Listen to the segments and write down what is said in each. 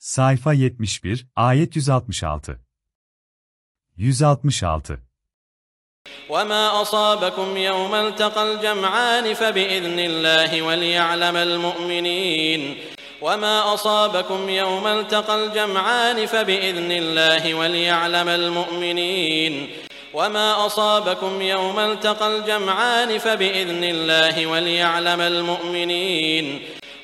Sayfa 71, ayet 166. 166. وما أصابكم يوم التقى الجمعان فبإذن الله وليعلم المؤمنين وما أصابكم يوم التقى الجمعان فبإذن الله وليعلم المؤمنين وما أصابكم يوم التقى الجمعان فبإذن الله وليعلم المؤمنين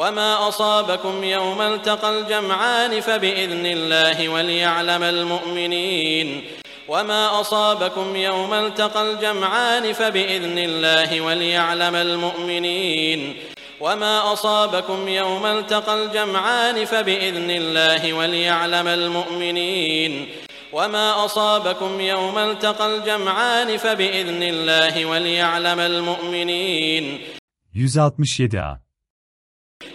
وما أصابكم يوم التقى الجمعان فبإذن الله وليعلم المؤمنين وما أصابكم يوم التقى الجمعان فبإذن الله وليعلم المؤمنين وما أصابكم يوم التقى الجمعان فبإذن الله وليعلم المؤمنين وما أصابكم يوم التقى الجمعان فبإذن الله وليعلم المؤمنين 167a.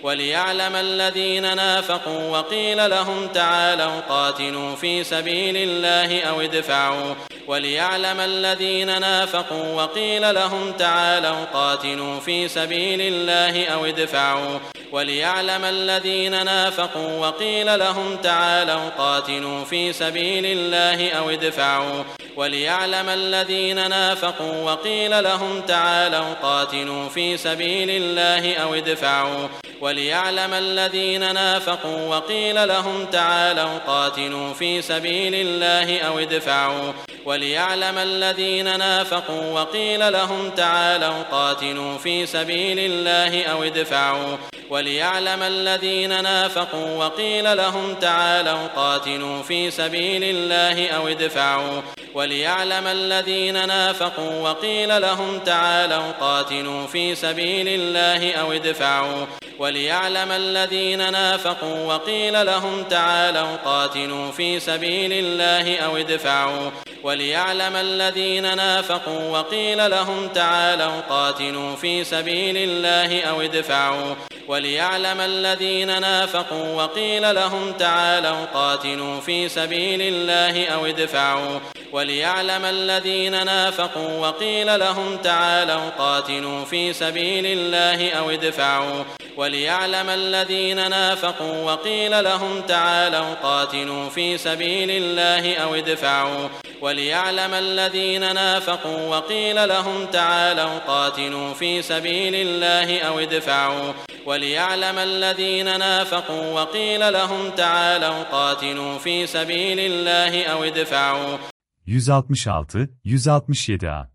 وليعلم الذين نافقوا وقيل لهم تعالوا قاتلوا في سبيل الله أو ادفعوا. وليعلم الذين نافقوا وقيل لهم تعالوا قاتلوا في سبيل الله أو ادفعوا. وليعلم الذين نافقوا وقيل لهم تعالوا قاتلوا في سبيل الله أو ادفعوا. وليعلم الذين نافقوا وقيل لهم تعالوا قاتلوا في سبيل الله أو ادفعوا. وليعلم الذين نافقوا وقيل لهم تعالوا قاتلوا في سبيل الله أو ادفعوا. وليعلم الذين نافقوا وقيل لهم تعالوا قاتلوا في سبيل الله أو ادفعوا. وليعلم الذين نافقوا وقيل لهم تعالوا قاتلوا في سبيل الله أو ادفعوا. وليعلم الذين نافقوا وقيل لهم تعالوا قاتلوا في سبيل الله أو ادفعوا. وليعلم الذين نافقوا وقيل لهم تعالوا قاتلوا في سبيل الله أو ادفعوا. وليعلم الذين نافقوا وقيل لهم تعالوا قاتلوا في سبيل الله أو ادفعوا. وليعلم الذين نافقوا وقيل لهم تعالوا قاتلوا في سبيل الله أو ادفعوا. وليعلم الذين نافقوا وقيل لهم تعالوا قاتلوا في سبيل الله أو ادفعوا. وليعلم الذين نافقوا وقيل لهم تعالوا قاتلوا في سبيل الله أو ادفعوا. وليعلم الذين نافقوا وقيل لهم تعالوا قاتلوا في سبيل الله أو ادفعوا. وليعلم الذين نافقوا وقيل لهم تعالوا قاتلوا في سبيل الله أو ادفعوا. 166, 167a.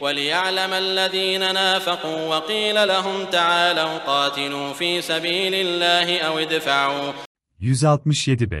وليعلم الذين نافقوا وقيل لهم تعالوا قاتلوا في سبيل الله أو ادفعوا. 167b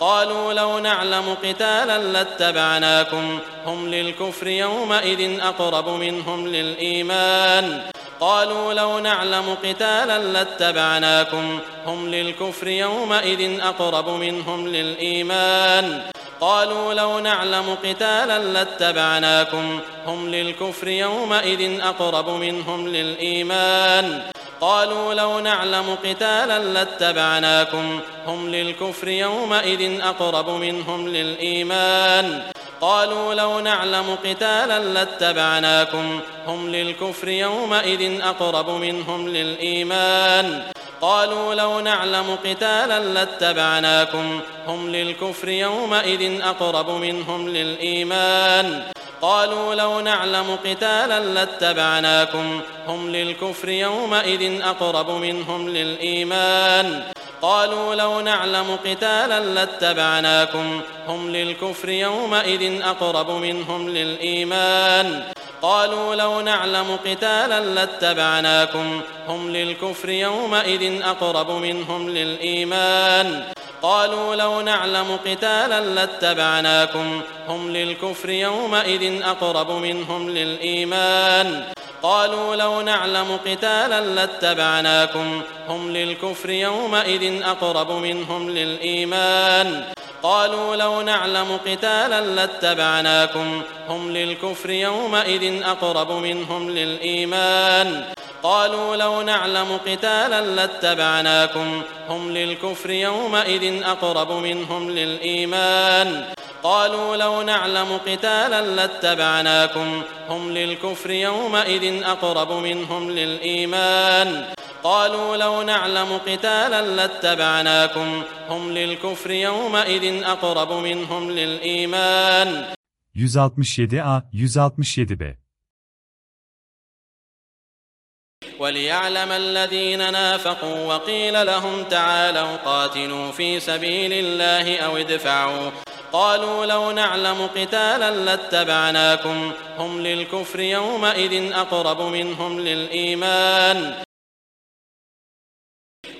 قالوا لو نعلم قتالا لاتبعناكم. هم للكفر يومئذ أقرب منهم للإيمان. قالوا لو نعلم قتالا لاتبعناكم. هم للكفر يومئذ أقرب منهم للإيمان. قالوا لو نعلم قتالا لاتبعناكم. هم للكفر يومئذ أقرب منهم للإيمان. قالوا لو نعلم قتالا لاتبعناكم. هم للكفر يومئذ أقرب منهم للإيمان. قالوا لو نعلم قتالا لاتبعناكم. هم للكفر يومئذ أقرب منهم للإيمان. قالوا لو نعلم قتالا لاتبعناكم. هم للكفر يومئذ أقرب منهم للإيمان. قالوا لو نعلم قتالا لاتبعناكم. هم للكفر يومئذ أقرب منهم للإيمان. قالوا لو نعلم قتالا لاتبعناكم. هم للكفر يومئذ أقرب منهم للإيمان. قالوا لو نعلم قتالا لاتبعناكم. هم للكفر يومئذ أقرب منهم للإيمان. قالوا لو نعلم قتالا لاتبعناكم. هم للكفر يومئذ أقرب منهم للإيمان. قالوا لو نعلم قتالا لاتبعناكم. هم للكفر يومئذ أقرب منهم للإيمان. قالوا لو نعلم قتالا لاتبعناكم. هم للكفر يومئذ أقرب منهم للإيمان. قالوا لو نعلم قتالا لاتبعناكم. هم للكفر يومئذ أقرب منهم للإيمان. قالوا لو نعلم قتالا لاتبعناكم. هم للكفر يومئذ أقرب منهم للإيمان. قالوا لو نعلم قتالا لاتبعناكم. هم للكفر يومئذ أقرب منهم للإيمان. 167a 167b وليعلم الذين نافقوا وقيل لهم تعالوا قاتلوا في سبيل الله أو ادفعوا. قالوا لو نعلم قتالا لاتبعناكم. هم للكفر يومئذ أقرب منهم للإيمان.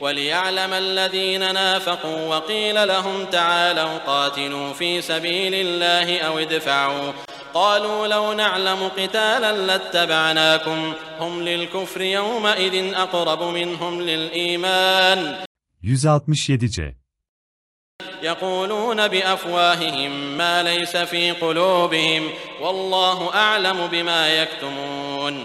وليعلم الذين نافقوا وقيل لهم تعالوا قاتلوا في سبيل الله أو ادفعوا. قالوا لو نعلم قتالا لاتبعناكم. هم للكفر يومئذ أقرب منهم للإيمان. 167c يقولون بأفواههم ما ليس في قلوبهم. والله أعلم بما يكتمون.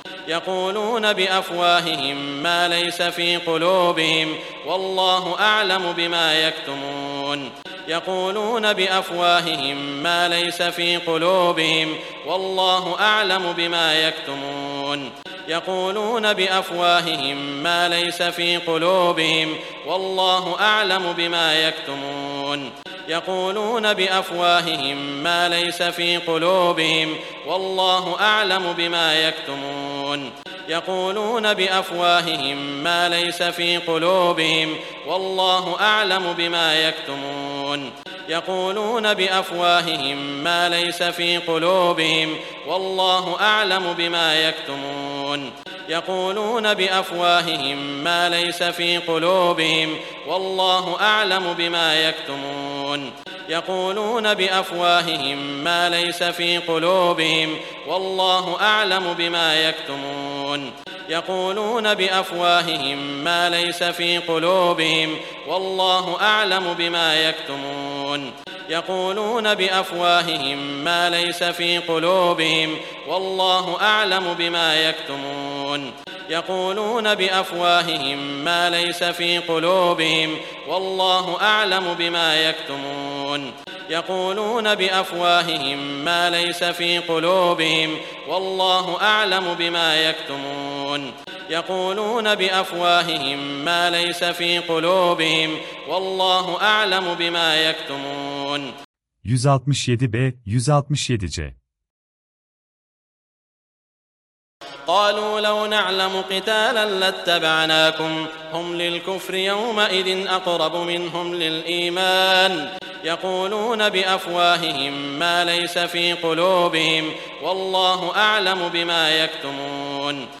يقولون بأفواههم ما ليس في قلوبهم والله أعلم بما يكتمون. يقولون بأفواههم ما ليس في قلوبهم والله أعلم بما يكتمون. يقولون بأفواههم ما ليس في قلوبهم والله أعلم بما يكتمون. يقولون بأفواههم ما ليس في قلوبهم والله أعلم بما يكتمون. يقولون بأفواههم ما ليس في قلوبهم والله أعلم بما يكتمون. يقولون بأفواههم ما ليس في قلوبهم والله أعلم بما يكتمون. يقولون بأفواههم ما ليس في قلوبهم والله أعلم بما يكتمون. يقولون بأفواههم ما ليس في قلوبهم والله أعلم بما يكتمون. يقولون بأفواههم ما ليس في قلوبهم والله أعلم بما يكتمون. يقولون بأفواههم ما ليس في قلوبهم والله أعلم بما يكتمون. يقولون بأفواههم ما ليس في قلوبهم والله أعلم بما يكتمون. يقولون بأفواههم ما ليس في قلوبهم والله أعلم بما يكتمون. يقولون بأفواههم ما ليس في قلوبهم والله أعلم بما يكتمون. 167b 167c قالوا لو نعلم قتالا لاتبعناكم هم للكفر يومئذ أقرب منهم للإيمان. يقولون بأفواههم ما ليس في قلوبهم والله أعلم بما يكتمون.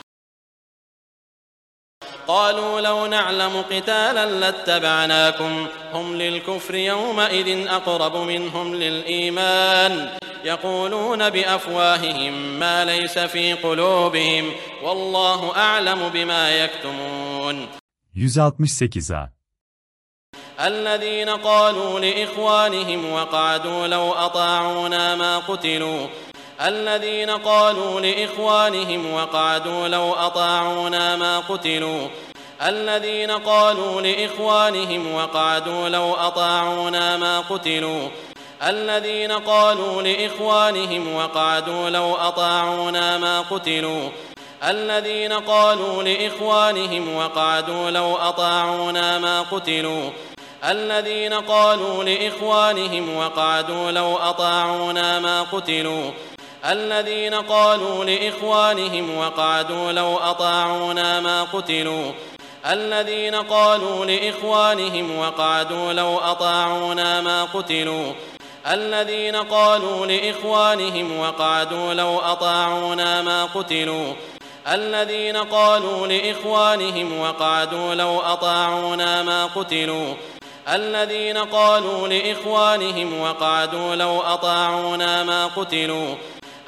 قالوا لو نعلم قتالا لاتبعناكم. هم للكفر يومئذ أقرب منهم للإيمان. يقولون بأفواههم ما ليس في قلوبهم. والله أعلم بما يكتمون. 168a الذين قالوا لإخوانهم وقعدوا لو أطاعونا ما قتلوا. الذين قالوا لإخوانهم وقعدوا لو أطاعونا ما قتلوا. الذين قالوا لإخوانهم وقعدوا لو أطاعونا ما قتلوا. الذين قالوا لإخوانهم وقعدوا لو أطاعونا ما قتلوا. الذين قالوا لإخوانهم وقعدوا لو أطاعونا ما قتلوا. الذين قالوا لإخوانهم وقعدوا لو أطاعونا ما قتلوا. الذين قالوا لإخوانهم وقعدوا لو أطاعونا ما قتلوا. الذين قالوا لإخوانهم وقعدوا لو أطاعونا ما قتلوا. الذين قالوا لإخوانهم وقعدوا لو أطاعونا ما قتلوا. الذين قالوا لإخوانهم وقعدوا لو أطاعونا ما قتلوا. الذين قالوا لإخوانهم وقعدوا لو أطاعونا ما قتلوا.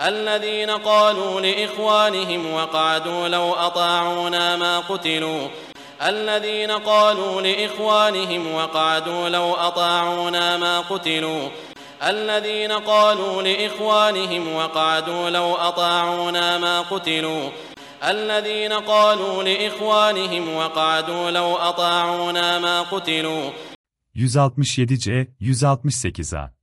الذين قالوا لإخوانهم وقعدوا لو أطاعونا ما قتلوا. الذين قالوا لإخوانهم وقعدوا لو أطاعونا ما قتلوا. الذين قالوا لإخوانهم وقعدوا لو أطاعونا ما قتلوا. الذين قالوا لإخوانهم وقعدوا لو أطاعونا ما قتلوا. 167c 168a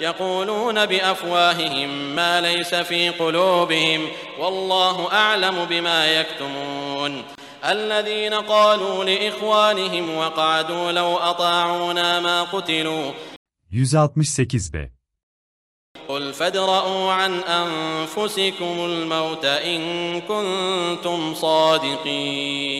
يقولون بأفواههم ما ليس في قلوبهم والله أعلم بما يكتمون. الذين قالوا لإخوانهم وقعدوا لو أطاعونا ما قتلوا. 168b قل فادرءوا عن أنفسكم الموت إن كنتم صادقين.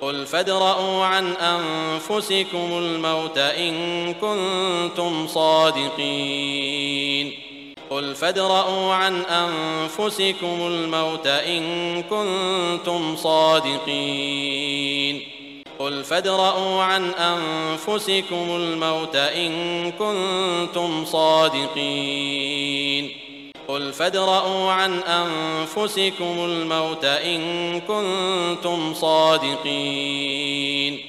قل فادرءوا عن أنفسكم الموت إن كنتم صادقين. قل فادرءوا عن أنفسكم الموت إن كنتم صادقين. قل فادرءوا عن أنفسكم الموت إن كنتم صادقين. قل فادرءوا عن أنفسكم الموت إن كنتم صادقين.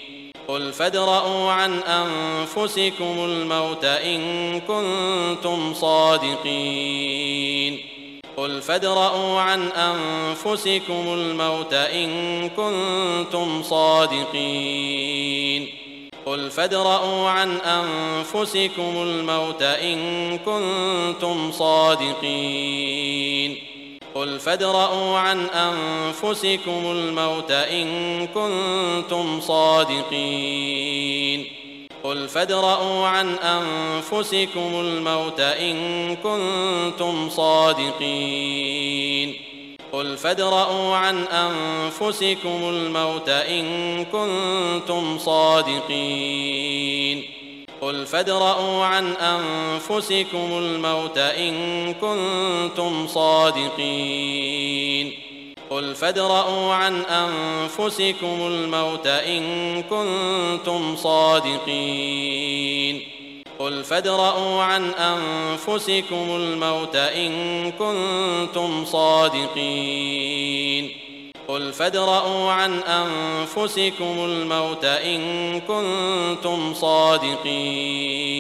قل فادرءوا عن أنفسكم الموت إن كنتم صادقين. قل فادرءوا عن أنفسكم الموت إن كنتم صادقين. قل فادرءوا عن أنفسكم الموت إن كنتم صادقين. قل فادرءوا عن أنفسكم الموت إن كنتم صادقين. قل فادرءوا عن أنفسكم الموت إن كنتم صادقين. قل فادرءوا عن أنفسكم الموت إن كنتم صادقين. قل فادرءوا عن أنفسكم الموت إن كنتم صادقين. قل فادرءوا عن أنفسكم الموت إن كنتم صادقين. قل فادرءوا عن أنفسكم الموت إن كنتم صادقين. قل فادرءوا عن أنفسكم الموت إن كنتم صادقين.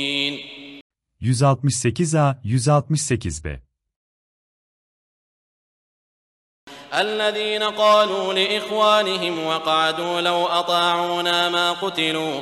168a 168b الذين قالوا لإخوانهم وقعدوا لو أطاعونا ما قتلوا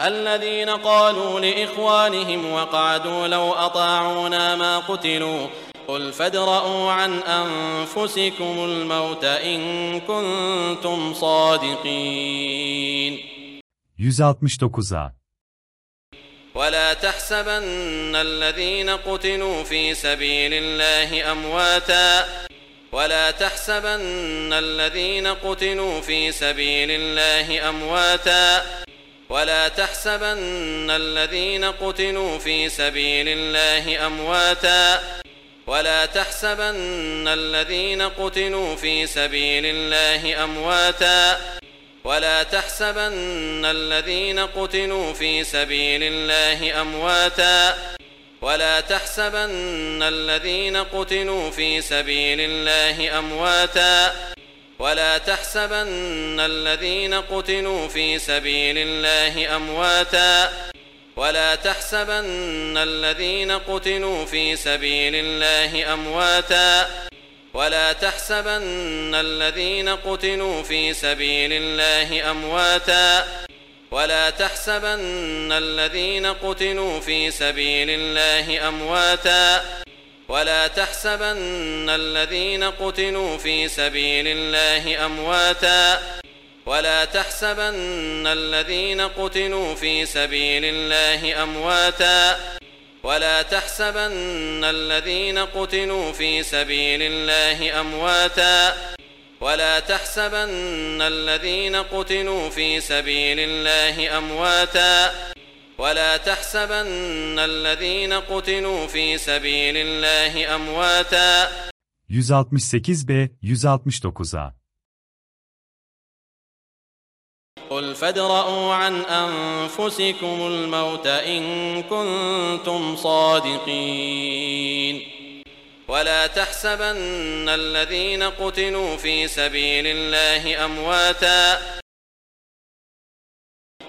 الذين قالوا لإخوانهم وقعدوا لو أطاعونا ما قتلوا قل فادرءوا عن أنفسكم الموت إن كنتم صادقين. 169a ولا تحسبن الذين قتلوا في سبيل الله أمواتا. ولا تحسبن الذين قتلوا في سبيل الله أمواتا. ولا تحسبن الذين قتلوا في سبيل الله أمواتا. ولا تحسبن الذين قتلوا في سبيل الله أمواتا. ولا تحسبن الذين قتلوا في سبيل الله أمواتا. ولا تحسبن الذين قتلوا في سبيل الله أمواتا. ولا تحسبن الذين قتلوا في سبيل الله أمواتا. ولا تحسبن الذين قتلوا في سبيل الله أمواتا. ولا تحسبن الذين قتلوا في سبيل الله أمواتا. ولا تحسبن الذين قتلوا في سبيل الله أمواتا. ولا تحسبن الذين قتلوا في سبيل الله أمواتا. ولا تحسبن الذين قتلوا في سبيل الله أمواتا. ولا تحسبن الذين قتلوا في سبيل الله أمواتا. ولا تحسبن الذين قتلوا في سبيل الله أمواتا. ولا تحسبن الذين قتلوا في سبيل الله أمواتا. 168b 169a قل فادرءوا عن أنفسكم الموت إن كنتم صادقين. ولا تحسبن الذين قتلوا في سبيل الله أمواتا.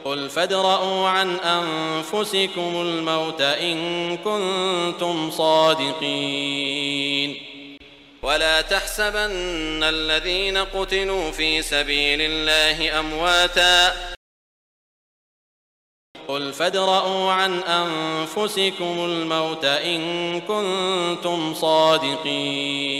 قل فادرءوا عن أنفسكم الموت إن كنتم صادقين ولا تحسبن الذين قتلوا في سبيل الله أمواتا قل فادرءوا عن أنفسكم الموت إن كنتم صادقين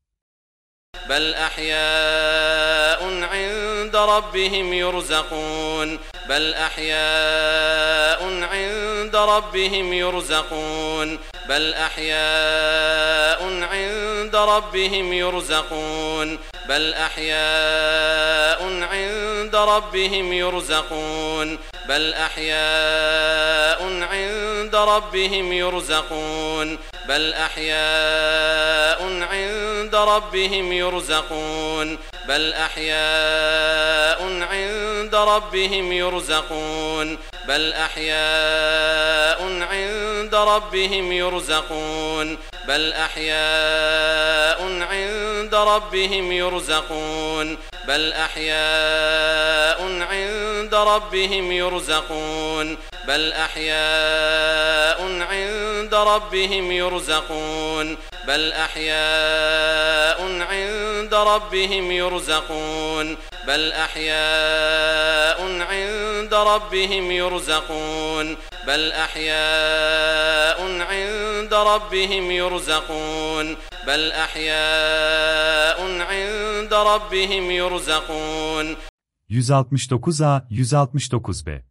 بل أحياء عند ربهم يرزقون. بل أحياء عند ربهم يرزقون. بل أحياء عند ربهم يرزقون. بل أحياء عند ربهم يرزقون. بل أحياء عند ربهم يرزقون. بل أحياء عند ربهم يرزقون. بل أحياء عند ربهم يرزقون. بل أحياء عند ربهم يرزقون. بل أحياء عند ربهم يرزقون. بل أحياء عند ربهم يرزقون. بل أحياء عند ربهم يرزقون. بل أحياء عند ربهم يرزقون. بل أحياء عند ربهم يرزقون. بل أحياء عند ربهم يرزقون. بل أحياء عند ربهم يرزقون. 169a 169b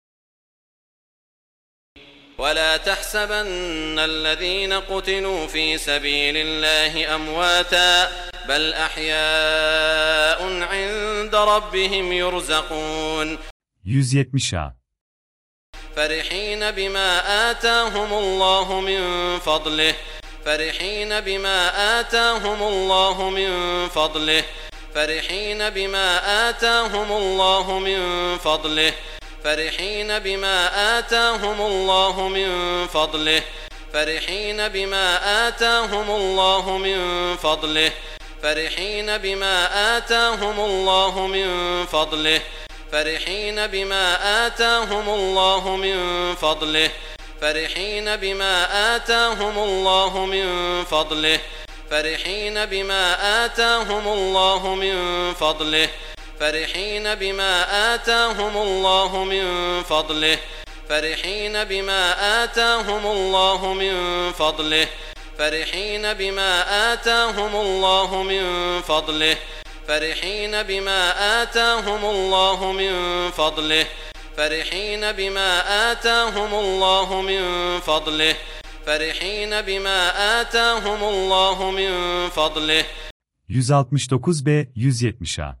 ولا تحسبن الذين قتلوا في سبيل الله أمواتا بل أحياء عند ربهم يرزقون. 170a فرحين بما آتاهم الله من فضله فرحين بما آتاهم الله من فضله فرحين بما آتاهم الله من فضله فرحين بما آتاهم الله من فضله. فرحين بما آتاهم الله من فضله. فرحين بما آتاهم الله من فضله. فرحين بما آتاهم الله من فضله. فرحين بما آتاهم الله من فضله. فرحين بما آتاهم الله من فضله. فرحين بما آتاهم الله من فضله. فرحين بما آتاهم الله من فضله. فرحين بما آتاهم الله من فضله. فرحين بما آتاهم الله من فضله. فرحين بما آتاهم الله من فضله. فرحين بما آتاهم الله من فضله. 169B 170A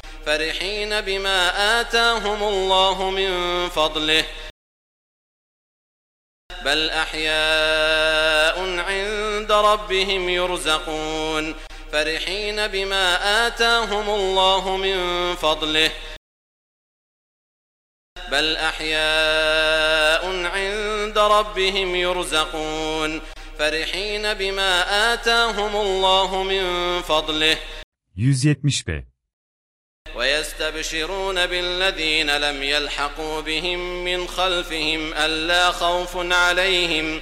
فرحين بما آتاهم الله من فضله. بل أحياء عند ربهم يرزقون. فرحين بما آتاهم الله من فضله. بل أحياء عند ربهم يرزقون. فرحين بما آتاهم الله من فضله. 170B ويستبشرون بالذين لم يلحقوا بهم من خلفهم ألا خوف عليهم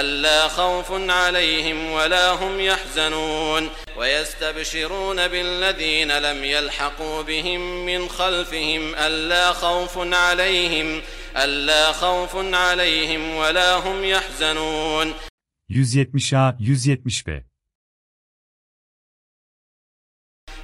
ألا خوف عليهم ولا هم يحزنون ويستبشرون بالذين لم يلحقوا بهم من خلفهم ألا خوف عليهم ألا خوف عليهم ولا هم يحزنون. 170A 170B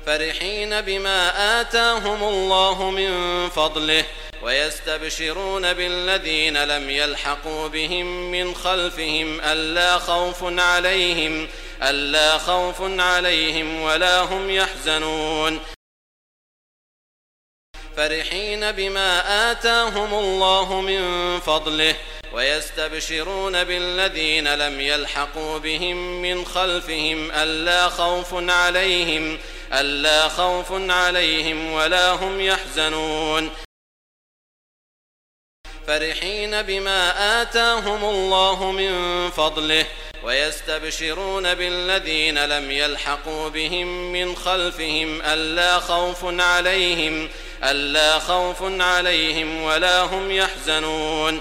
فرحين بما آتاهم الله من فضله ويستبشرون بالذين لم يلحقوا بهم من خلفهم ألا خوف عليهم ألا خوف عليهم ولا هم يحزنون. فرحين بما آتاهم الله من فضله ويستبشرون بالذين لم يلحقوا بهم من خلفهم ألا خوف عليهم ألا خوف عليهم ولا هم يحزنون. فرحين بما آتاهم الله من فضله ويستبشرون بالذين لم يلحقوا بهم من خلفهم ألا خوف عليهم ألا خوف عليهم ولا هم يحزنون.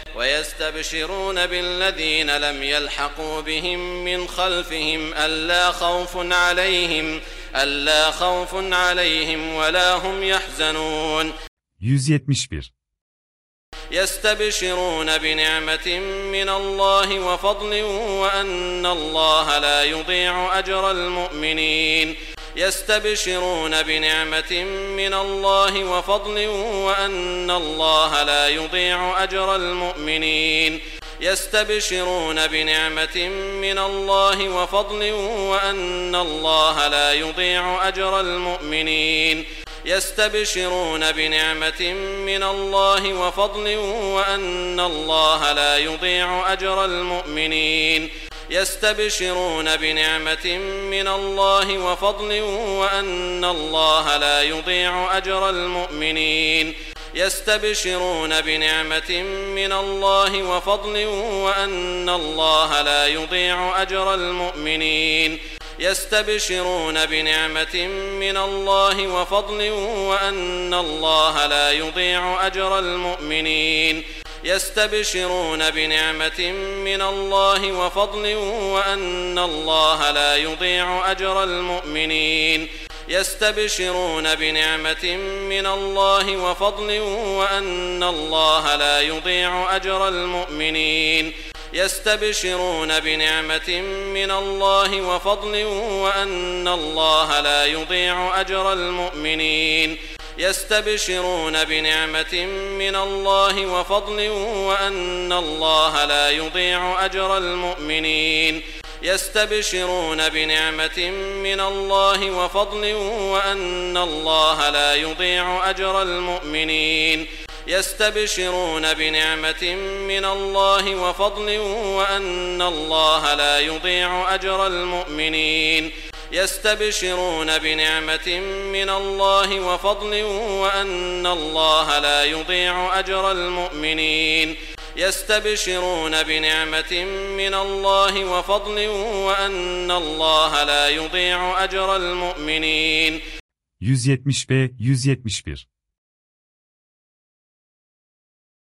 ويستبشرون بالذين لم يلحقوا بهم من خلفهم ألا خوف عليهم ألا خوف عليهم ولا هم يحزنون. 171 يستبشرون بنعمة من الله وفضل وأن الله لا يضيع أجر المؤمنين. يستبشرون بنعمة من الله وفضل وأن الله لا يضيع أجر المؤمنين. يستبشرون بنعمة من الله وفضل وأن الله لا يضيع أجر المؤمنين. يستبشرون بنعمة من الله وفضل وأن الله لا يضيع أجر المؤمنين. يستبشرون بنعمة من الله وفضل وأن الله لا يضيع أجر المؤمنين. يستبشرون بنعمة من الله وفضل وأن الله لا يضيع أجر المؤمنين. يستبشرون بنعمة من الله وفضل وأن الله لا يضيع أجر المؤمنين. يستبشرون بنعمة من الله وفضل وأن الله لا يضيع أجر المؤمنين. يستبشرون بنعمة من الله وفضل وأن الله لا يضيع أجر المؤمنين. يستبشرون بنعمة من الله وفضل وأن الله لا يضيع أجر المؤمنين. يستبشرون بنعمة من الله وفضل وأن الله لا يضيع أجر المؤمنين. يستبشرون بنعمة من الله وفضل وأن الله لا يضيع أجر المؤمنين. يستبشرون بنعمة من الله وفضل وأن الله لا يضيع أجر المؤمنين. يستبشرون بنعمة من الله وفضل وأن الله لا يضيع أجر المؤمنين. يستبشرون بنعمة من الله وفضل وأن الله لا يضيع أجر المؤمنين. 170 171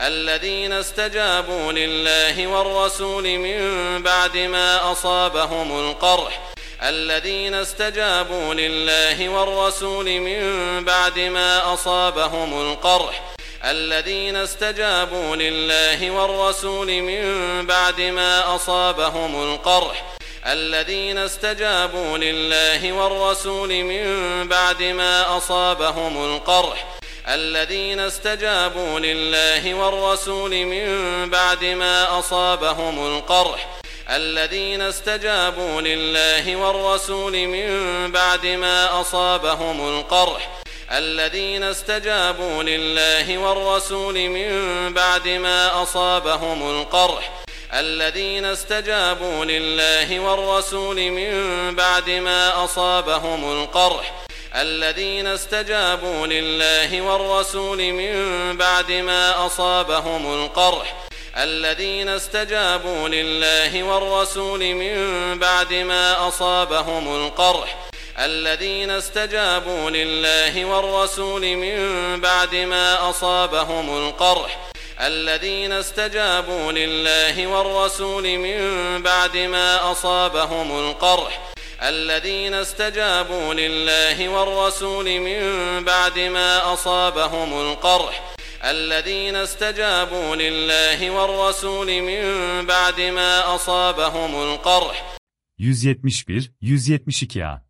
الذين استجابوا لله والرسول من بعد ما أصابهم القرح. الذين استجابوا لله والرسول من بعد ما أصابهم القرح. الذين استجابوا لله والرسول من بعد ما أصابهم القرح. الذين استجابوا لله والرسول من بعد ما أصابهم القرح. الذين استجابوا لله والرسول من بعد ما أصابهم القرح. الذين استجابوا لله والرسول من بعد ما أصابهم القرح. الذين استجابوا لله والرسول من بعد ما أصابهم القرح. الذين استجابوا لله والرسول من بعد ما أصابهم القرح. الذين استجابوا لله والرسول من بعد ما أصابهم القرح. الذين استجابوا لله والرسول من بعد ما أصابهم القرح. الذين استجابوا لله والرسول من بعد ما أصابهم القرح. الذين استجابوا لله والرسول من بعد ما أصابهم القرح. الذين استجابوا لله والرسول من بعد ما أصابهم القرح. الذين استجابوا لله والرسول من بعد ما أصابهم القرح. 171 172A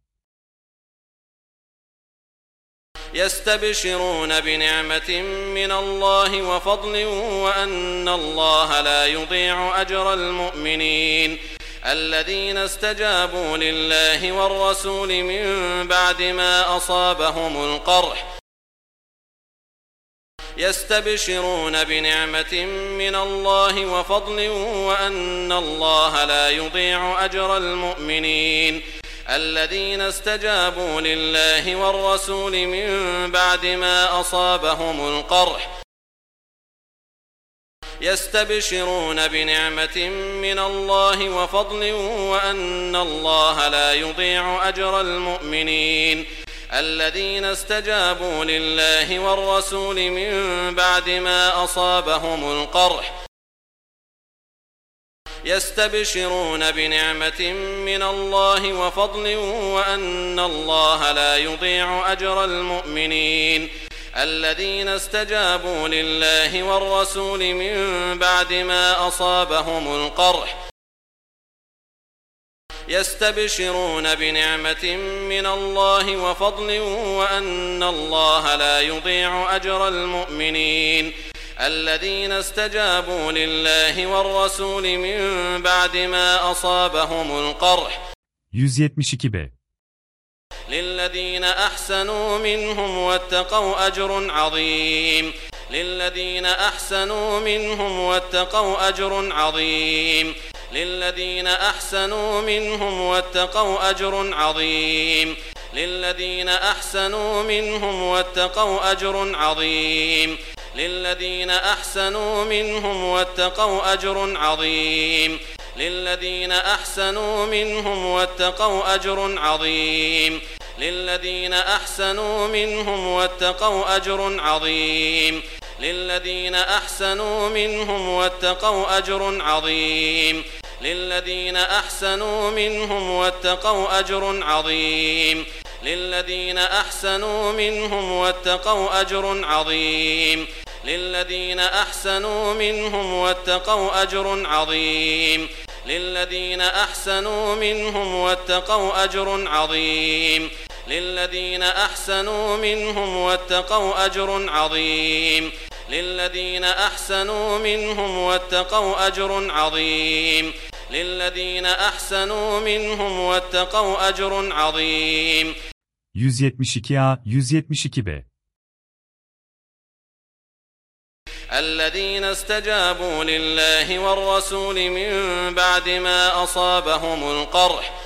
يستبشرون بنعمة من الله وفضل وأن الله لا يضيع أجر المؤمنين. الذين استجابوا لله والرسول من بعد ما أصابهم القرح يستبشرون بنعمة من الله وفضل وأن الله لا يضيع أجر المؤمنين الذين استجابوا لله والرسول من بعد ما أصابهم القرح يستبشرون بنعمة من الله وفضل وأن الله لا يضيع أجر المؤمنين الذين استجابوا لله والرسول من بعد ما أصابهم القرح يستبشرون بنعمة من الله وفضل وأن الله لا يضيع أجر المؤمنين الذين استجابوا لله والرسول من بعد ما أصابهم القرح يستبشرون بنعمة من الله وفضل وأن الله لا يضيع أجر المؤمنين الذين استجابوا لله والرسول من بعد ما أصابهم القرح 172B للذين أحسنوا منهم واتقوا أجر عظيم. للذين أحسنوا منهم واتقوا أجر عظيم. للذين أحسنوا منهم واتقوا أجر عظيم. للذين أحسنوا منهم واتقوا أجر عظيم. للذين أحسنوا منهم واتقوا أجر عظيم. للذين أحسنوا منهم واتقوا أجر عظيم. للذين أحسنوا منهم واتقوا أجر عظيم. للذين أحسنوا منهم واتقوا أجر عظيم. للذين أحسنوا منهم واتقوا أجر عظيم. للذين أحسنوا منهم واتقوا أجر عظيم. للذين أحسنوا منهم واتقوا أجر عظيم. للذين أحسنوا منهم واتقوا أجر عظيم. للذين أحسنوا منهم واتقوا أجر عظيم. للذين أحسنوا منهم واتقوا أجر عظيم. للذين أحسنوا منهم واتقوا أجر عظيم. 172A 172B الذين استجابوا لله والرسول من بعد ما أصابهم القرح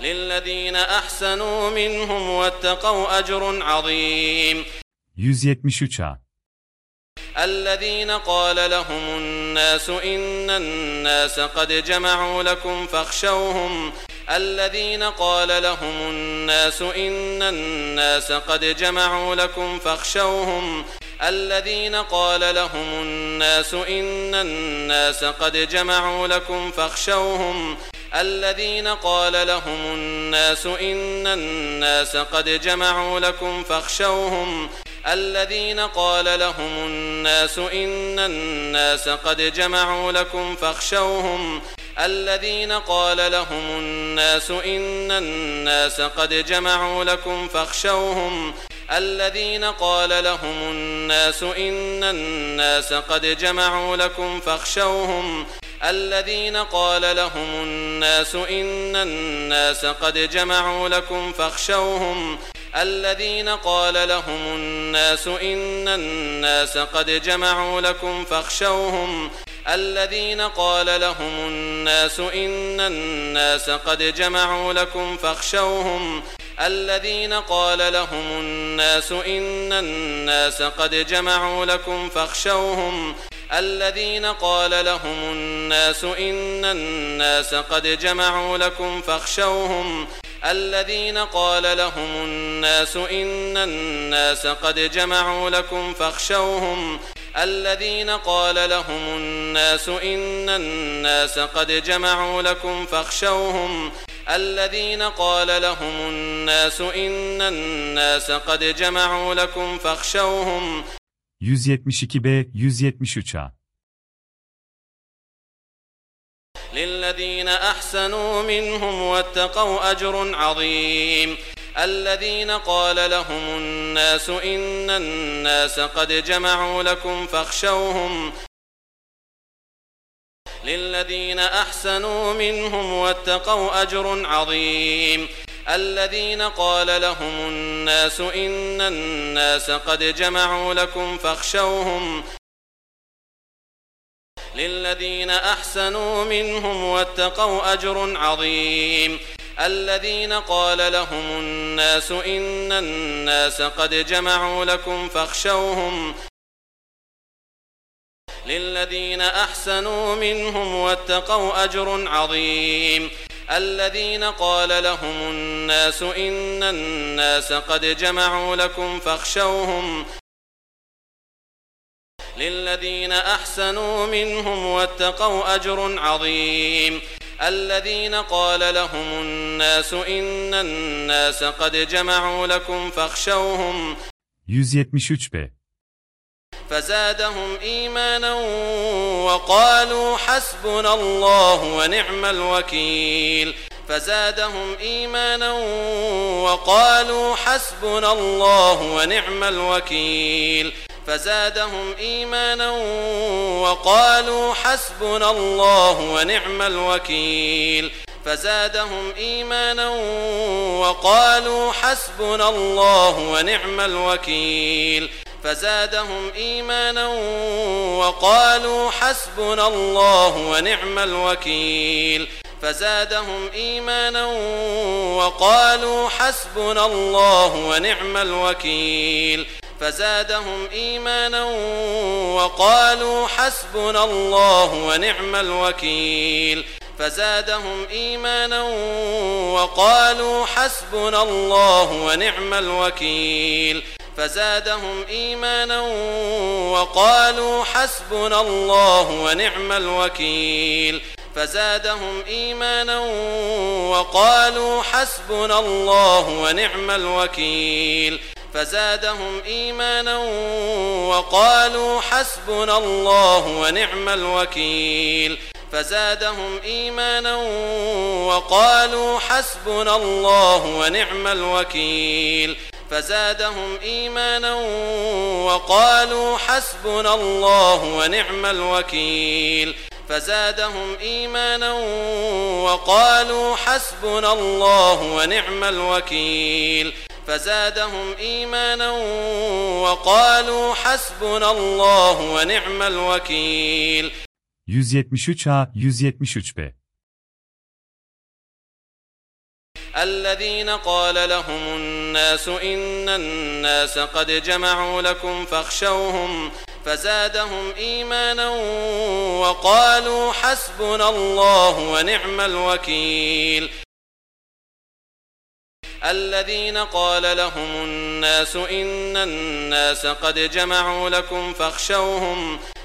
للذين أحسنوا منهم واتقوا أجر عظيم. 173 A. الذين قال لهم الناس إن الناس قد جمعوا لكم فاخشوهم. الذين قال لهم الناس إن الناس قد جمعوا لكم فاخشوهم. الذين قال لهم الناس إن الناس قد جمعوا لكم فاخشوهم. الذين قال لهم الناس إن الناس قد جمعوا لكم فاخشوهم. الذين قال لهم الناس إن الناس قد جمعوا لكم فاخشوهم. الذين قال لهم الناس إن الناس قد جمعوا لكم فاخشوهم. الذين قال لهم الناس إن الناس قد جمعوا لكم فاخشوهم. الذين قال لهم الناس إن الناس قد جمعوا لكم فاخشوهم. الذين قال لهم الناس إن الناس قد جمعوا لكم فاخشوهم. الذين قال لهم الناس إن الناس قد جمعوا لكم فاخشوهم. الذين قال لهم الناس إن الناس قد جمعوا لكم فاخشوهم. الذين قال لهم الناس إن الناس قد جمعوا لكم فاخشوهم. الذين قال لهم الناس إن الناس قد جمعوا لكم فاخشوهم. الذين قال لهم الناس إن الناس قد جمعوا لكم فاخشوهم. الذين قال لهم الناس إن الناس قد جمعوا لكم فاخشوهم. 172B 173 A. للذين أحسنوا منهم واتقوا أجر عظيم. الذين قال لهم الناس إن الناس قد جمعوا لكم فاخشوهم. للذين أحسنوا منهم واتقوا أجر عظيم. الذين قال لهم الناس إن الناس قد جمعوا لكم فاخشوهم للذين أحسنوا منهم واتقوا أجر عظيم. الذين قال لهم الناس إن الناس قد جمعوا لكم فاخشوهم للذين أحسنوا منهم واتقوا أجر عظيم. الذين قال لهم الناس إن الناس قد جمعوا لكم فاخشوهم للذين أحسنوا منهم واتقوا أجر عظيم الذين قال لهم الناس إن الناس قد جمعوا لكم فاخشوهم 173B. فزادهم إيمانا وقالوا حسبنا الله ونعم الوكيل. فزادهم إيمانا وقالوا حسبنا الله ونعم الوكيل. فزادهم إيمانا وقالوا حسبنا الله ونعم الوكيل. فزادهم إيمانا وقالوا حسبنا الله ونعم الوكيل. فزادهم إيمانا وقالوا حسبنا الله ونعم الوكيل. فزادهم إيمانا وقالوا حسبنا الله ونعم الوكيل. فزادهم إيمانا وقالوا حسبنا الله ونعم الوكيل. فزادهم إيمانا وقالوا حسبنا الله ونعم الوكيل. فزادهم إيمانا وقالوا حسبنا الله ونعم الوكيل. فزادهم إيمانا وقالوا حسبنا الله ونعم الوكيل. فزادهم إيمانا وقالوا حسبنا الله ونعم الوكيل. فزادهم إيمانا وقالوا حسبنا الله ونعم الوكيل. فزادهم إيمانا وقالوا حسبنا الله ونعم الوكيل. فزادهم إيمانا وقالوا حسبنا الله ونعم الوكيل. فزادهم إيمانا وقالوا حسبنا الله ونعم الوكيل. 173A 173B الذين قال لهم الناس إن الناس قد جمعوا لكم فاخشوهم فزادهم إيمانا وقالوا حسبنا الله ونعم الوكيل. الذين قال لهم الناس إن الناس قد جمعوا لكم فاخشوهم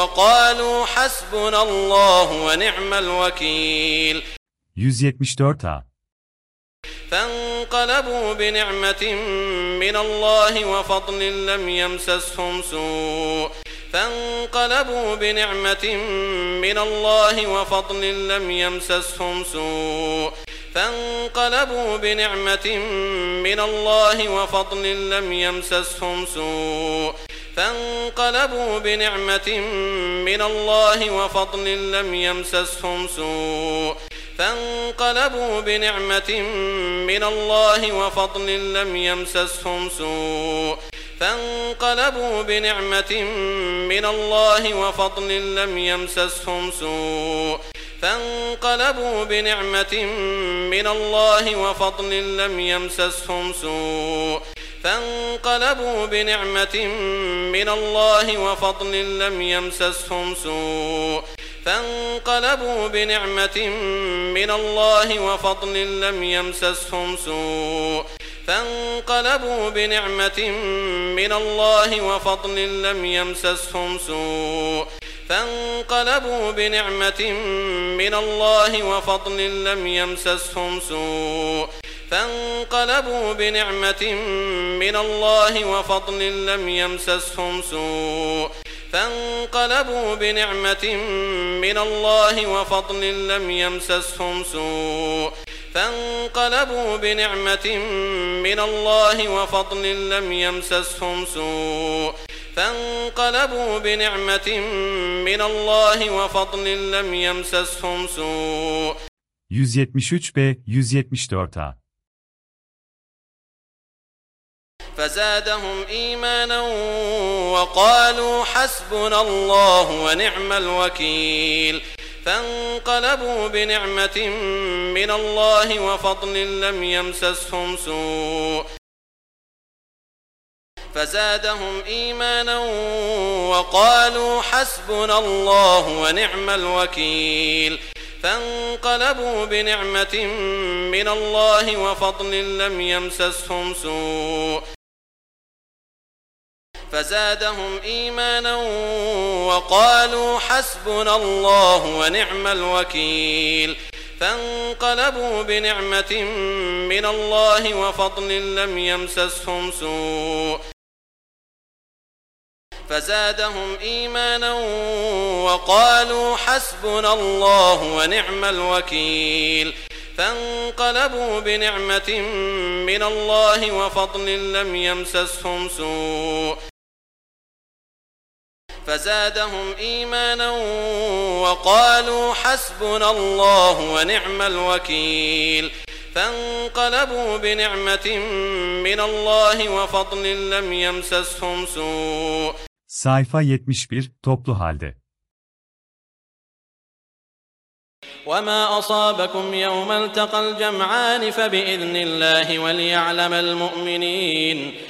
وقالوا حسبنا الله ونعم الوكيل. 174A فانقلبوا بنعمة من الله وفضل لم يمسسهم سوء. فانقلبوا بنعمة من الله وفضل لم يمسسهم سوء. فانقلبوا بنعمة من الله وفضل لم يمسسهم سوء. فانقلبوا بنعمة من الله وفضل لم يمسسهم سوء. فانقلبوا بنعمة من الله وفضل لم يمسسهم سوء. فانقلبوا بنعمة من الله وفضل لم يمسسهم سوء. فانقلبوا بنعمة من الله وفضل لم يمسسهم سوء. فانقلبوا بنعمة من الله وفضل لم يمسسهم سوء. فانقلبوا بنعمة من الله وفضل لم يمسسهم سوء. فانقلبوا بنعمة من الله وفضل لم يمسسهم سوء. فانقلبوا بنعمة من الله وفضل لم يمسسهم سوء. فانقلبوا بنعمة من الله وفضل لم يمسسهم سوء. فانقلبوا بنعمة من الله وفضل لم يمسسهم سوء. فانقلبوا بنعمة من الله وفضل لم يمسسهم سوء. فانقلبوا بنعمة من الله وفضل لم يمسسهم سوء. 173B 174A فزادهم إيمانا وقالوا حسبنا الله ونعم الوكيل. فانقلبوا بنعمة من الله وفضل لم يمسسهم سوء. فزادهم إيمانا وقالوا حسبنا الله ونعم الوكيل. فانقلبوا بنعمة من الله وفضل لم يمسسهم سوء. فزادهم إيمانا وقالوا حسبنا الله ونعم الوكيل فانقلبوا بنعمة من الله وفضل لم يمسسهم سوء فزادهم إيمانا وقالوا حسبنا الله ونعم الوكيل فانقلبوا بنعمة من الله وفضل لم يمسسهم سوء فزادهم إيمانا وقالوا حسبنا الله ونعم الوكيل. فانقلبوا بنعمة من الله وفضل لم يمسسهم سوء. Sayfa 71, toplu halde. وما أصابكم يوم التقى الجمعان فبإذن الله وليعلم المؤمنين.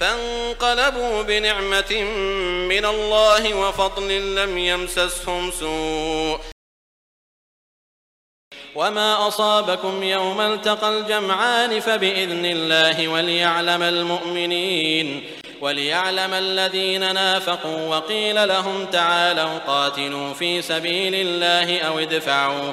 فانقلبوا بنعمة من الله وفضل لم يمسسهم سوء. وما أصابكم يوم التقى الجمعان فبإذن الله وليعلم المؤمنين وليعلم الذين نافقوا وقيل لهم تعالوا قاتلوا في سبيل الله أو ادفعوا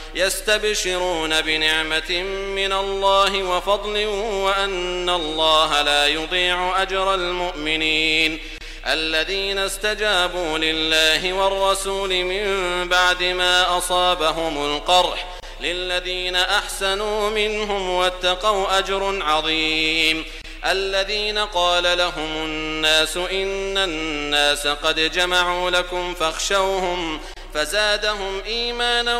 يستبشرون بنعمة من الله وفضل وأن الله لا يضيع أجر المؤمنين الذين استجابوا لله والرسول من بعد ما أصابهم القرح للذين أحسنوا منهم واتقوا أجر عظيم الذين قال لهم الناس إن الناس قد جمعوا لكم فاخشوهم فزادهم إيمانا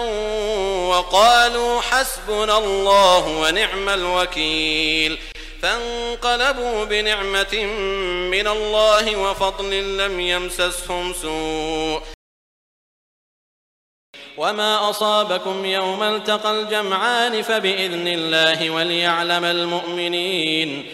وقالوا حسبنا الله ونعم الوكيل. فانقلبوا بنعمة من الله وفضل لم يمسسهم سوء. وما أصابكم يوم التقى الجمعان فبإذن الله وليعلم المؤمنين.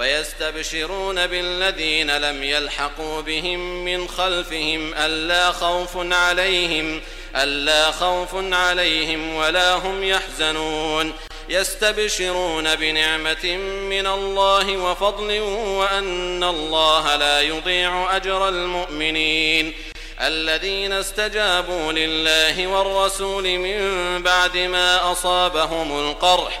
ويستبشرون بالذين لم يلحقوا بهم من خلفهم ألا خوف عليهم ألا خوف عليهم ولا هم يحزنون. يستبشرون بنعمة من الله وفضل وأن الله لا يضيع أجر المؤمنين. الذين استجابوا لله والرسول من بعد ما أصابهم القرح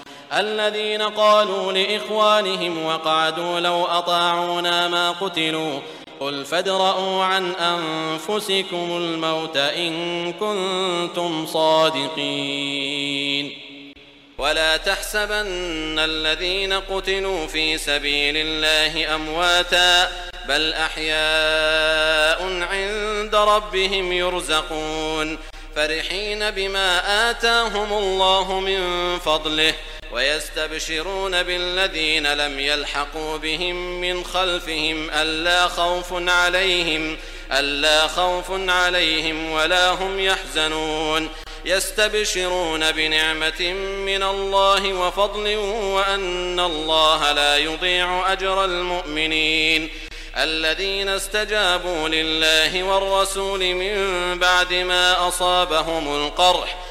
الذين قالوا لإخوانهم وقعدوا لو أطاعونا ما قتلوا قل فادرءوا عن أنفسكم الموت إن كنتم صادقين. ولا تحسبن الذين قتلوا في سبيل الله أمواتا بل أحياء عند ربهم يرزقون. فرحين بما آتاهم الله من فضله ويستبشرون بالذين لم يلحقوا بهم من خلفهم ألا خوف عليهم ألا خوف عليهم ولا هم يحزنون. يستبشرون بنعمة من الله وفضل وأن الله لا يضيع أجر المؤمنين. الذين استجابوا لله والرسول من بعد ما أصابهم القرح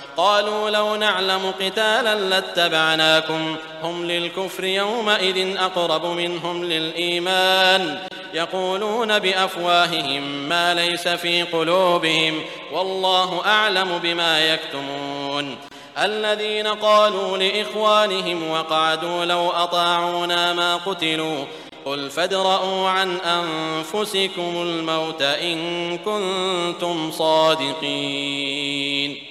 قالوا لو نعلم قتالا لاتبعناكم. هم للكفر يومئذ أقرب منهم للإيمان. يقولون بأفواههم ما ليس في قلوبهم. والله أعلم بما يكتمون. الذين قالوا لإخوانهم وقعدوا لو أطاعونا ما قتلوا. قل فادرءوا عن أنفسكم الموت إن كنتم صادقين.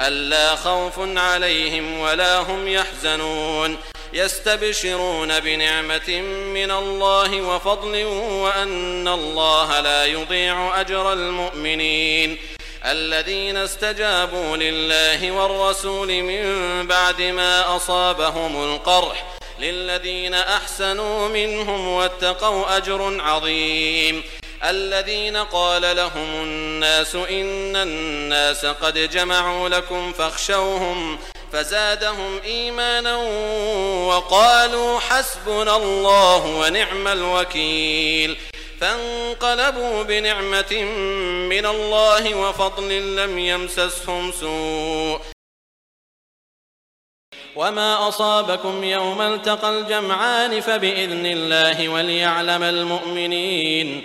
ألا خوف عليهم ولا هم يحزنون. يستبشرون بنعمة من الله وفضل وأن الله لا يضيع أجر المؤمنين. الذين استجابوا لله والرسول من بعد ما أصابهم القرح للذين أحسنوا منهم واتقوا أجر عظيم. الذين قال لهم الناس إن الناس قد جمعوا لكم فاخشوهم فزادهم إيمانا وقالوا حسبنا الله ونعم الوكيل فانقلبوا بنعمة من الله وفضل لم يمسسهم سوء وما أصابكم يوم التقى الجمعان فبإذن الله وليعلم المؤمنين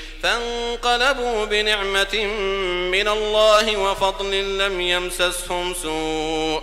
فانقلبوا بنعمة من الله وفضل لم يمسسهم سوء.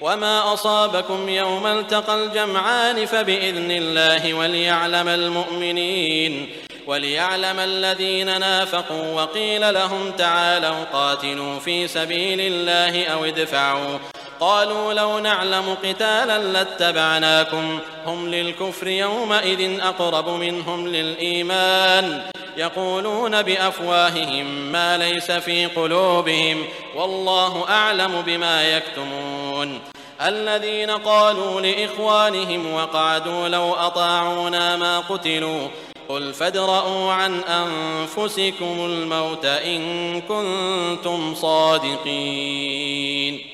وما أصابكم يوم التقى الجمعان فبإذن الله وليعلم المؤمنين وليعلم الذين نافقوا وقيل لهم تعالوا قاتلوا في سبيل الله أو ادفعوا قالوا لو نعلم قتالا لاتبعناكم. هم للكفر يومئذ أقرب منهم للإيمان. يقولون بأفواههم ما ليس في قلوبهم. والله أعلم بما يكتمون. الذين قالوا لإخوانهم وقعدوا لو أطاعونا ما قتلوا. قل فادرءوا عن أنفسكم الموت إن كنتم صادقين.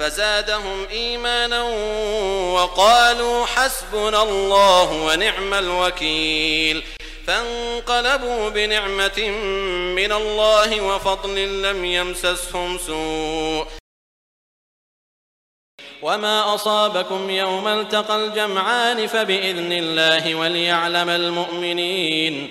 فزادهم إيمانا وقالوا حسبنا الله ونعم الوكيل. فانقلبوا بنعمة من الله وفضل لم يمسسهم سوء. وما أصابكم يوم التقى الجمعان فبإذن الله وليعلم المؤمنين.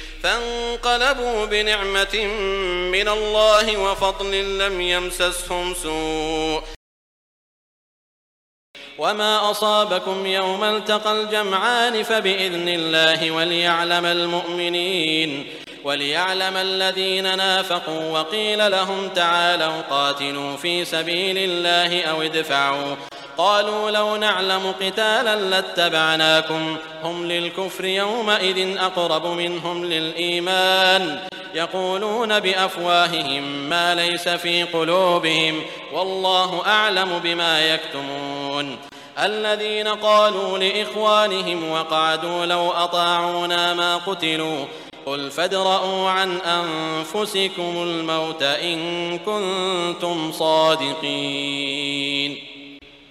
فانقلبوا بنعمة من الله وفضل لم يمسسهم سوء. وما أصابكم يوم التقى الجمعان فبإذن الله وليعلم المؤمنين وليعلم الذين نافقوا وقيل لهم تعالوا قاتلوا في سبيل الله أو ادفعوا قالوا لو نعلم قتالا لاتبعناكم. هم للكفر يومئذ أقرب منهم للإيمان. يقولون بأفواههم ما ليس في قلوبهم. والله أعلم بما يكتمون. الذين قالوا لإخوانهم وقعدوا لو أطاعونا ما قتلوا. قل فادرءوا عن أنفسكم الموت إن كنتم صادقين.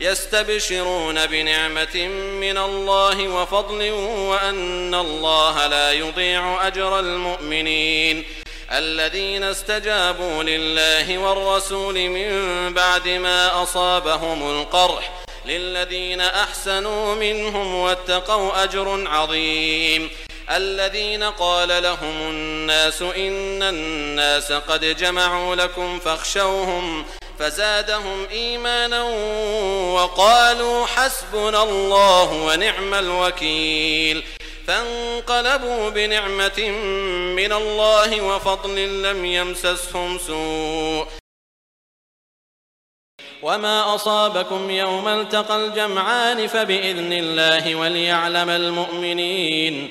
يستبشرون بنعمة من الله وفضل وأن الله لا يضيع أجر المؤمنين. الذين استجابوا لله والرسول من بعد ما أصابهم القرح للذين أحسنوا منهم واتقوا أجر عظيم. الذين قال لهم الناس إن الناس قد جمعوا لكم فاخشوهم فزادهم إيمانا وقالوا حسبنا الله ونعم الوكيل. فانقلبوا بنعمة من الله وفضل لم يمسسهم سوء. وما أصابكم يوم التقى الجمعان فبإذن الله وليعلم المؤمنين.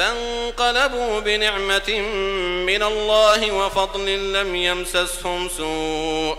فانقلبوا بنعمة من الله وفضل لم يمسسهم سوء.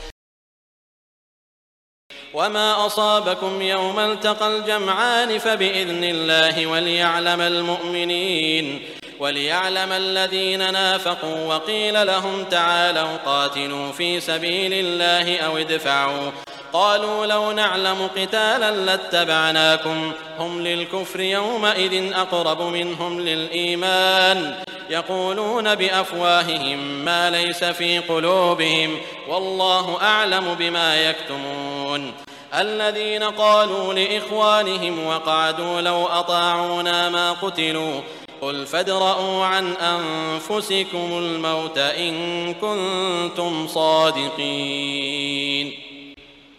وما أصابكم يوم التقى الجمعان فبإذن الله وليعلم المؤمنين وليعلم الذين نافقوا وقيل لهم تعالوا قاتلوا في سبيل الله أو ادفعوا. قالوا لو نعلم قتالا لاتبعناكم. هم للكفر يومئذ أقرب منهم للإيمان. يقولون بأفواههم ما ليس في قلوبهم. والله أعلم بما يكتمون. الذين قالوا لإخوانهم وقعدوا لو أطاعونا ما قتلوا. قل فادرءوا عن أنفسكم الموت إن كنتم صادقين.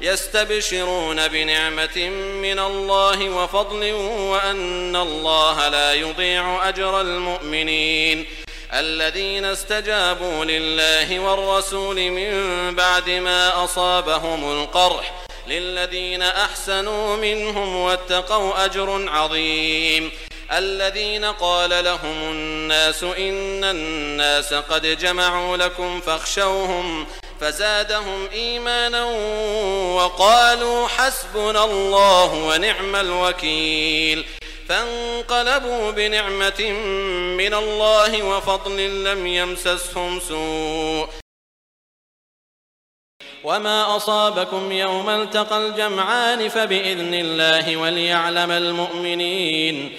يستبشرون بنعمة من الله وفضل وأن الله لا يضيع أجر المؤمنين الذين استجابوا لله والرسول من بعد ما أصابهم القرح للذين أحسنوا منهم واتقوا أجر عظيم الذين قال لهم الناس إن الناس قد جمعوا لكم فاخشوهم فزادهم إيمانا وقالوا حسبنا الله ونعم الوكيل. فانقلبوا بنعمة من الله وفضل لم يمسسهم سوء. وما أصابكم يوم التقى الجمعان فبإذن الله وليعلم المؤمنين.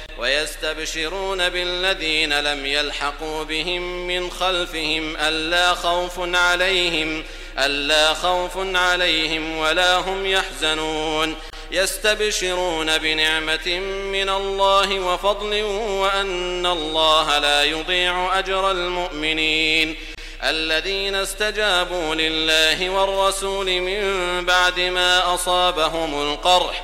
ويستبشرون بالذين لم يلحقوا بهم من خلفهم ألا خوف عليهم ألا خوف عليهم ولا هم يحزنون. يستبشرون بنعمة من الله وفضل وأن الله لا يضيع أجر المؤمنين. الذين استجابوا لله والرسول من بعد ما أصابهم القرح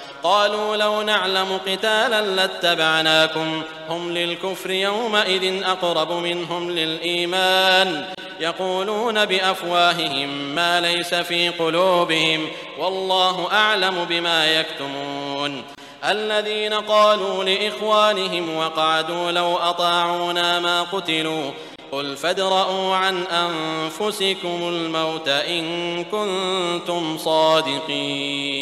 قالوا لو نعلم قتالا لاتبعناكم. هم للكفر يومئذ أقرب منهم للإيمان. يقولون بأفواههم ما ليس في قلوبهم. والله أعلم بما يكتمون. الذين قالوا لإخوانهم وقعدوا لو أطاعونا ما قتلوا. قل فادرءوا عن أنفسكم الموت إن كنتم صادقين.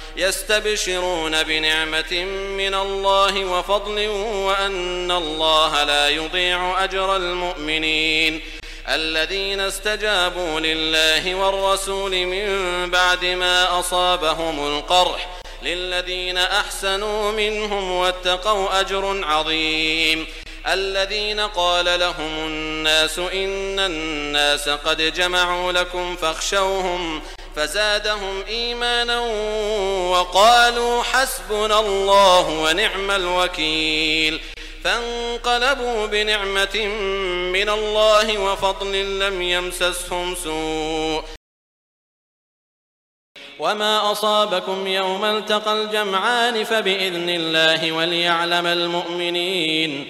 يستبشرون بنعمة من الله وفضل وأن الله لا يضيع أجر المؤمنين الذين استجابوا لله والرسول من بعد ما أصابهم القرح للذين أحسنوا منهم واتقوا أجر عظيم الذين قال لهم الناس إن الناس قد جمعوا لكم فاخشوهم فزادهم إيمانا وقالوا حسبنا الله ونعم الوكيل. فانقلبوا بنعمة من الله وفضل لم يمسسهم سوء. وما أصابكم يوم التقى الجمعان فبإذن الله وليعلم المؤمنين.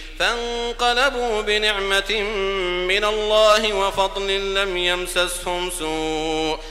فانقلبوا بنعمة من الله وفضل لم يمسسهم سوء.